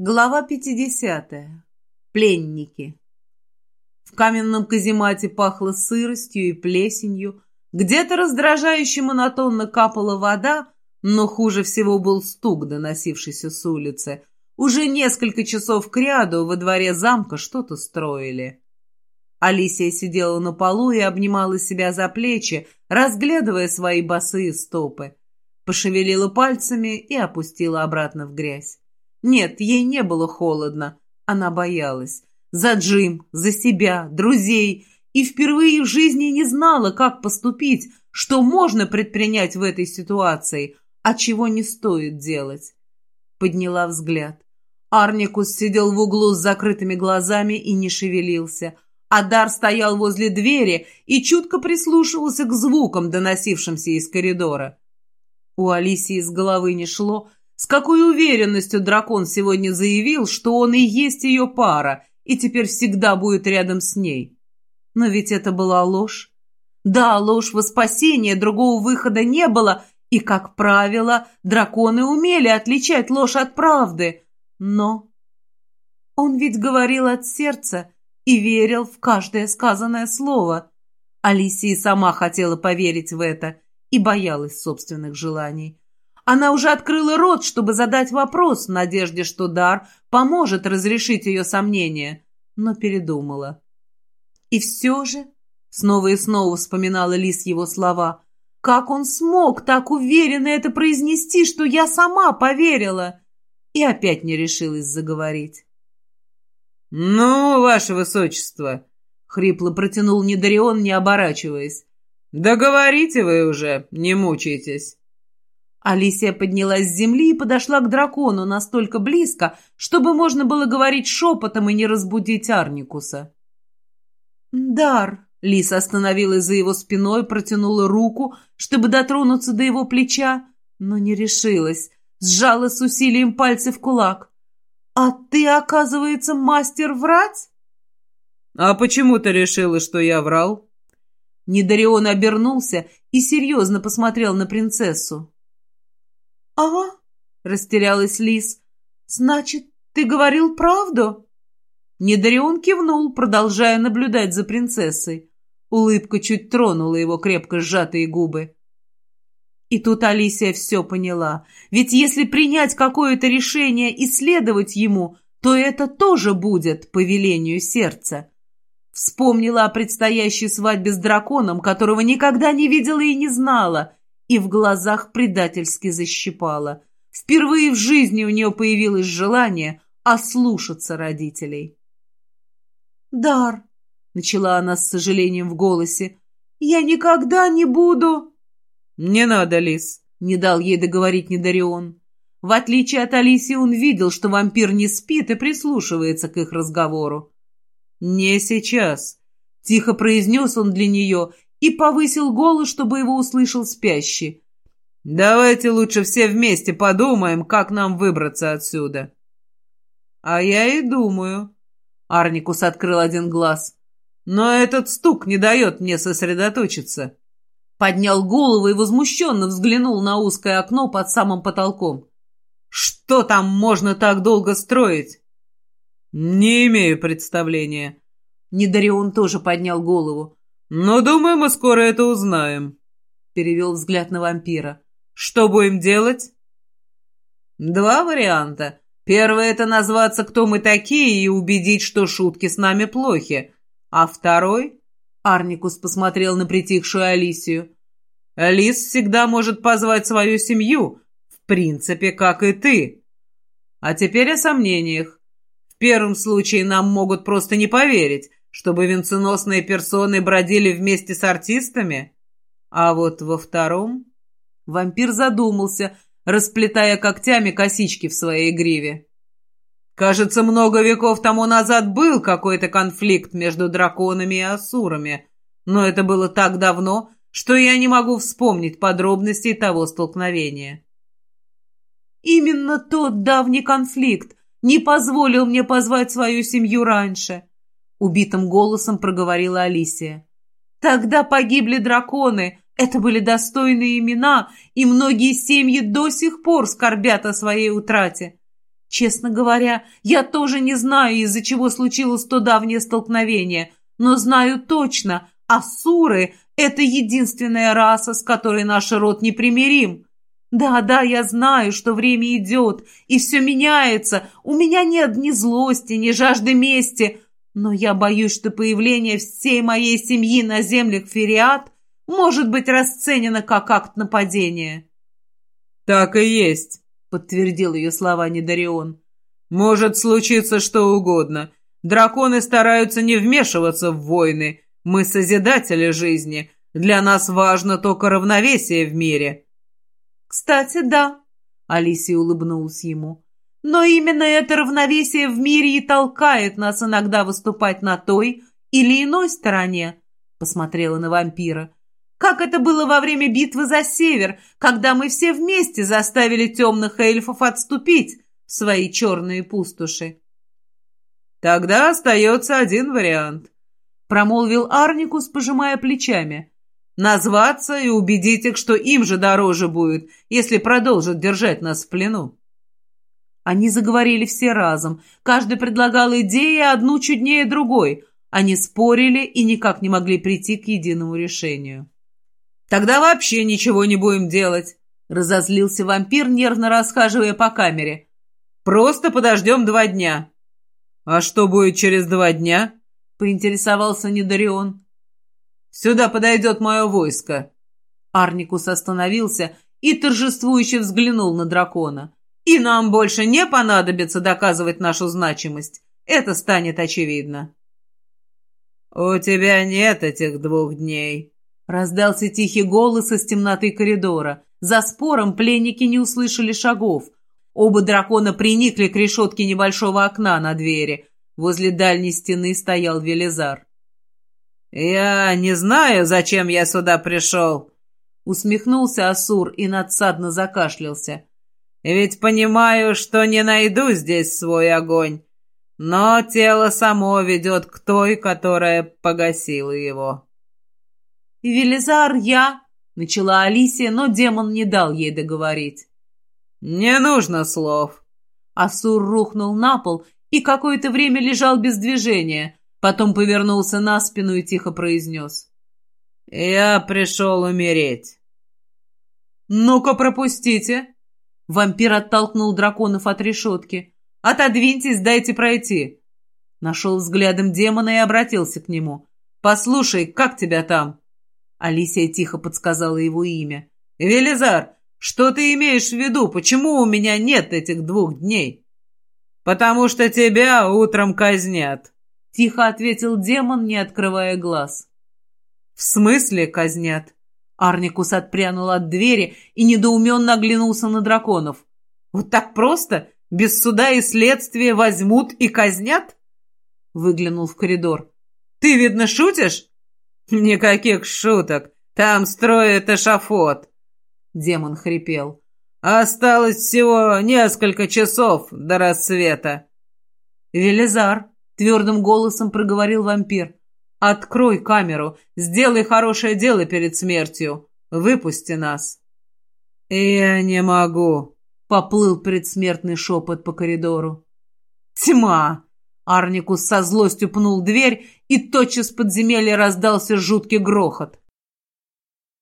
Глава 50. Пленники. В каменном каземате пахло сыростью и плесенью, где-то раздражающе монотонно капала вода, но хуже всего был стук, доносившийся с улицы. Уже несколько часов кряду во дворе замка что-то строили. Алисия сидела на полу и обнимала себя за плечи, разглядывая свои босые стопы. Пошевелила пальцами и опустила обратно в грязь. Нет, ей не было холодно. Она боялась. За Джим, за себя, друзей. И впервые в жизни не знала, как поступить, что можно предпринять в этой ситуации, а чего не стоит делать. Подняла взгляд. Арникус сидел в углу с закрытыми глазами и не шевелился. Адар стоял возле двери и чутко прислушивался к звукам, доносившимся из коридора. У Алисии из головы не шло, с какой уверенностью дракон сегодня заявил, что он и есть ее пара, и теперь всегда будет рядом с ней. Но ведь это была ложь. Да, ложь во спасение, другого выхода не было, и, как правило, драконы умели отличать ложь от правды. Но он ведь говорил от сердца и верил в каждое сказанное слово. Алисия сама хотела поверить в это и боялась собственных желаний. Она уже открыла рот, чтобы задать вопрос в надежде, что дар поможет разрешить ее сомнения, но передумала. И все же, снова и снова вспоминала Лис его слова, как он смог так уверенно это произнести, что я сама поверила, и опять не решилась заговорить. «Ну, ваше высочество!» — хрипло протянул Недарион, не оборачиваясь. «Да говорите вы уже, не мучайтесь!» Алисия поднялась с земли и подошла к дракону настолько близко, чтобы можно было говорить шепотом и не разбудить Арникуса. «Дар!» — Лиса остановилась за его спиной, протянула руку, чтобы дотронуться до его плеча, но не решилась, сжала с усилием пальцы в кулак. «А ты, оказывается, мастер врать?» «А почему ты решила, что я врал?» Недарион обернулся и серьезно посмотрел на принцессу. «Ага», — растерялась Лис. «Значит, ты говорил правду?» Недарион кивнул, продолжая наблюдать за принцессой. Улыбка чуть тронула его крепко сжатые губы. И тут Алисия все поняла. Ведь если принять какое-то решение и следовать ему, то это тоже будет по велению сердца. Вспомнила о предстоящей свадьбе с драконом, которого никогда не видела и не знала, и в глазах предательски защипала. Впервые в жизни у нее появилось желание ослушаться родителей. «Дар», — начала она с сожалением в голосе, — «я никогда не буду...» «Не надо, Лис», — не дал ей договорить Недарион. В отличие от Алисии, он видел, что вампир не спит и прислушивается к их разговору. «Не сейчас», — тихо произнес он для нее и повысил голос, чтобы его услышал спящий. «Давайте лучше все вместе подумаем, как нам выбраться отсюда». «А я и думаю». Арникус открыл один глаз. «Но этот стук не дает мне сосредоточиться». Поднял голову и возмущенно взглянул на узкое окно под самым потолком. «Что там можно так долго строить?» «Не имею представления». Недарион тоже поднял голову. «Но, думаю, мы скоро это узнаем», — перевел взгляд на вампира. «Что будем делать?» «Два варианта. Первый — это назваться, кто мы такие, и убедить, что шутки с нами плохи. А второй...» — Арникус посмотрел на притихшую Алисию. «Алис всегда может позвать свою семью, в принципе, как и ты. А теперь о сомнениях. В первом случае нам могут просто не поверить, чтобы венценосные персоны бродили вместе с артистами? А вот во втором... Вампир задумался, расплетая когтями косички в своей гриве. Кажется, много веков тому назад был какой-то конфликт между драконами и асурами, но это было так давно, что я не могу вспомнить подробностей того столкновения. Именно тот давний конфликт не позволил мне позвать свою семью раньше. — убитым голосом проговорила Алисия. «Тогда погибли драконы. Это были достойные имена, и многие семьи до сих пор скорбят о своей утрате. Честно говоря, я тоже не знаю, из-за чего случилось то давнее столкновение, но знаю точно, асуры — это единственная раса, с которой наш род непримирим. Да, да, я знаю, что время идет, и все меняется. У меня нет ни злости, ни жажды мести, но я боюсь, что появление всей моей семьи на землях Фериат может быть расценено как акт нападения. «Так и есть», — подтвердил ее слова Недарион. «Может случиться что угодно. Драконы стараются не вмешиваться в войны. Мы созидатели жизни. Для нас важно только равновесие в мире». «Кстати, да», — Алисия улыбнулась ему. «Но именно это равновесие в мире и толкает нас иногда выступать на той или иной стороне», — посмотрела на вампира. Как это было во время битвы за север, когда мы все вместе заставили темных эльфов отступить в свои черные пустоши. «Тогда остается один вариант», — промолвил Арникус, пожимая плечами. «Назваться и убедить их, что им же дороже будет, если продолжат держать нас в плену». Они заговорили все разом. Каждый предлагал идеи, одну чуднее другой. Они спорили и никак не могли прийти к единому решению. Тогда вообще ничего не будем делать», — разозлился вампир, нервно расхаживая по камере. «Просто подождем два дня». «А что будет через два дня?» — поинтересовался Недарион. «Сюда подойдет мое войско». Арникус остановился и торжествующе взглянул на дракона. «И нам больше не понадобится доказывать нашу значимость. Это станет очевидно». «У тебя нет этих двух дней», Раздался тихий голос из темноты коридора. За спором пленники не услышали шагов. Оба дракона приникли к решетке небольшого окна на двери. Возле дальней стены стоял Велизар. «Я не знаю, зачем я сюда пришел», — усмехнулся Асур и надсадно закашлялся. «Ведь понимаю, что не найду здесь свой огонь, но тело само ведет к той, которая погасила его». «Велизар, я...» — начала Алисия, но демон не дал ей договорить. «Не нужно слов». Асур рухнул на пол и какое-то время лежал без движения, потом повернулся на спину и тихо произнес. «Я пришел умереть». «Ну-ка, пропустите!» Вампир оттолкнул драконов от решетки. «Отодвиньтесь, дайте пройти!» Нашел взглядом демона и обратился к нему. «Послушай, как тебя там?» Алисия тихо подсказала его имя. «Велизар, что ты имеешь в виду? Почему у меня нет этих двух дней?» «Потому что тебя утром казнят», — тихо ответил демон, не открывая глаз. «В смысле казнят?» Арникус отпрянул от двери и недоуменно оглянулся на драконов. «Вот так просто? Без суда и следствия возьмут и казнят?» Выглянул в коридор. «Ты, видно, шутишь?» «Никаких шуток. Там строят эшафот». Демон хрипел. «Осталось всего несколько часов до рассвета». «Велизар», — твердым голосом проговорил вампир, — «открой камеру, сделай хорошее дело перед смертью. Выпусти нас». «Я не могу», — поплыл предсмертный шепот по коридору. «Тьма!» Арникус со злостью пнул дверь, и тотчас подземелье раздался жуткий грохот.